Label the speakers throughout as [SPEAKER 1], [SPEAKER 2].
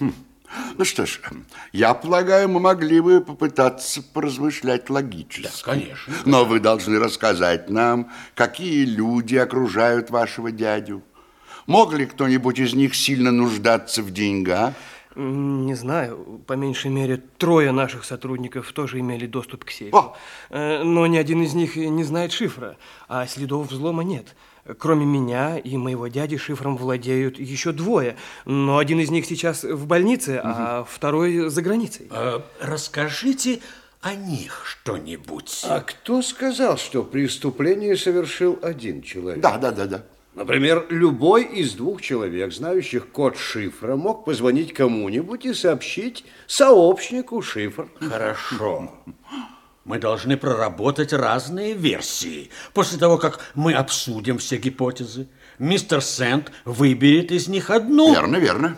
[SPEAKER 1] Ну что ж, я полагаю, мы могли бы попытаться поразмышлять логически.
[SPEAKER 2] Да, конечно.
[SPEAKER 1] Но вы должны рассказать нам, какие люди окружают вашего дядю. Мог ли кто-нибудь из них сильно нуждаться в деньгах?
[SPEAKER 3] Не знаю. По меньшей мере, трое наших сотрудников тоже имели доступ к сейфу. О! Э, но ни один из них не знает шифра, а следов взлома нет. Кроме меня и моего дяди шифром владеют еще двое, но один из них сейчас в больнице, угу. а второй за границей.
[SPEAKER 2] А, расскажите о них что-нибудь.
[SPEAKER 4] А кто сказал, что преступление совершил один человек?
[SPEAKER 1] Да, да, да, да.
[SPEAKER 4] Например, любой из двух человек, знающих код шифра, мог позвонить кому-нибудь и сообщить сообщнику шифр.
[SPEAKER 2] Хорошо. Мы должны проработать разные версии. После того, как мы обсудим все гипотезы, мистер Сент выберет из них одну.
[SPEAKER 1] Верно, верно.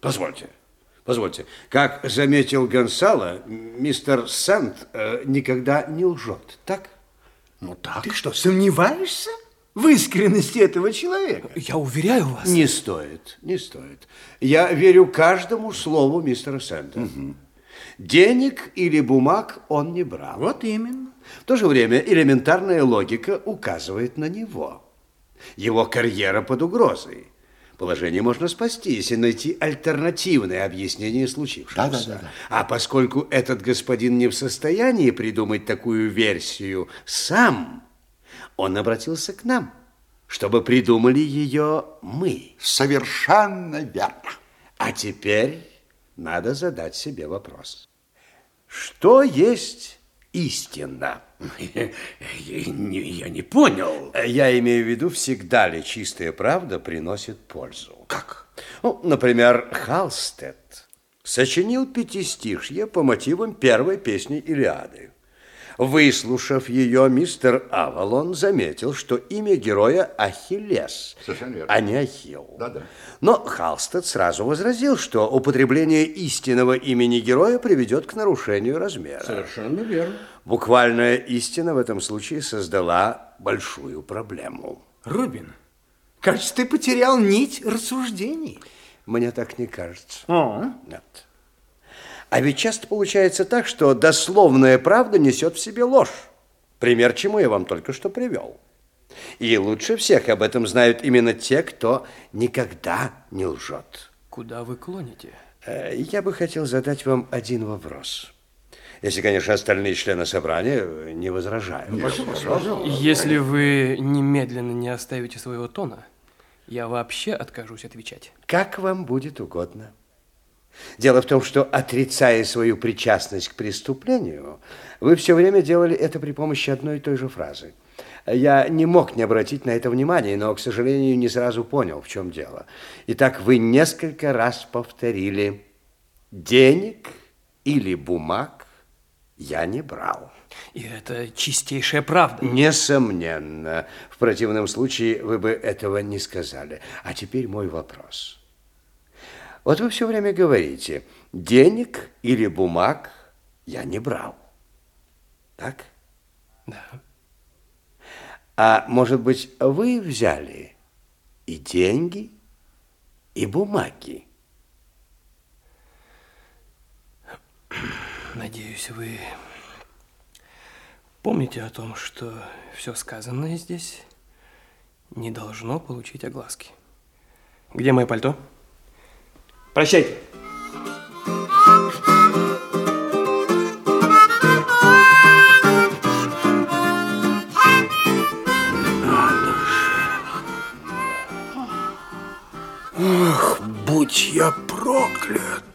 [SPEAKER 4] Позвольте. Позвольте, как заметил Гонсало, мистер Сент э, никогда не лжет, так?
[SPEAKER 2] Ну так.
[SPEAKER 5] Ты что, сомневаешься? В искренности этого человека.
[SPEAKER 3] Я уверяю вас.
[SPEAKER 4] Не стоит, не стоит. Я верю каждому слову мистера Сэнда. Угу. Денег или бумаг он не брал.
[SPEAKER 5] Вот именно.
[SPEAKER 4] В то же время элементарная логика указывает на него. Его карьера под угрозой. Положение можно спасти, если найти альтернативное объяснение случившегося. Да, да, да, да. А поскольку этот господин не в состоянии придумать такую версию сам, он обратился к нам, чтобы придумали ее мы.
[SPEAKER 1] Совершенно верно.
[SPEAKER 4] А теперь надо задать себе вопрос. Что есть истина?
[SPEAKER 2] Я не, понял.
[SPEAKER 4] Я имею в виду, всегда ли чистая правда приносит пользу?
[SPEAKER 2] Как?
[SPEAKER 4] Ну, например, Халстед сочинил пятистишье по мотивам первой песни Илиады. Выслушав ее, мистер Авалон заметил, что имя героя Ахиллес, а не Ахилл.
[SPEAKER 1] Да, да.
[SPEAKER 4] Но Халстед сразу возразил, что употребление истинного имени героя приведет к нарушению размера.
[SPEAKER 2] Совершенно верно.
[SPEAKER 4] Буквальная истина в этом случае создала большую проблему.
[SPEAKER 5] Рубин, кажется, ты потерял нить рассуждений.
[SPEAKER 4] Мне так не кажется.
[SPEAKER 5] А?
[SPEAKER 4] Нет. А ведь часто получается так, что дословная правда несет в себе ложь. Пример чему я вам только что привел. И лучше всех об этом знают именно те, кто никогда не лжет.
[SPEAKER 3] Куда вы клоните?
[SPEAKER 4] Э, я бы хотел задать вам один вопрос. Если, конечно, остальные члены собрания не возражают. Нет,
[SPEAKER 3] Если вы немедленно не оставите своего тона, я вообще откажусь отвечать.
[SPEAKER 4] Как вам будет угодно. Дело в том, что, отрицая свою причастность к преступлению, вы все время делали это при помощи одной и той же фразы. Я не мог не обратить на это внимания, но, к сожалению, не сразу понял, в чем дело. Итак, вы несколько раз повторили «денег или бумаг я не брал».
[SPEAKER 3] И это чистейшая правда.
[SPEAKER 4] Несомненно. В противном случае вы бы этого не сказали. А теперь мой вопрос. Вот вы все время говорите, денег или бумаг я не брал. Так?
[SPEAKER 3] Да.
[SPEAKER 4] А может быть, вы взяли и деньги, и бумаги?
[SPEAKER 3] Надеюсь, вы помните о том, что все сказанное здесь не должно получить огласки. Где мое пальто? Прощайте.
[SPEAKER 5] Ах, будь я проклят!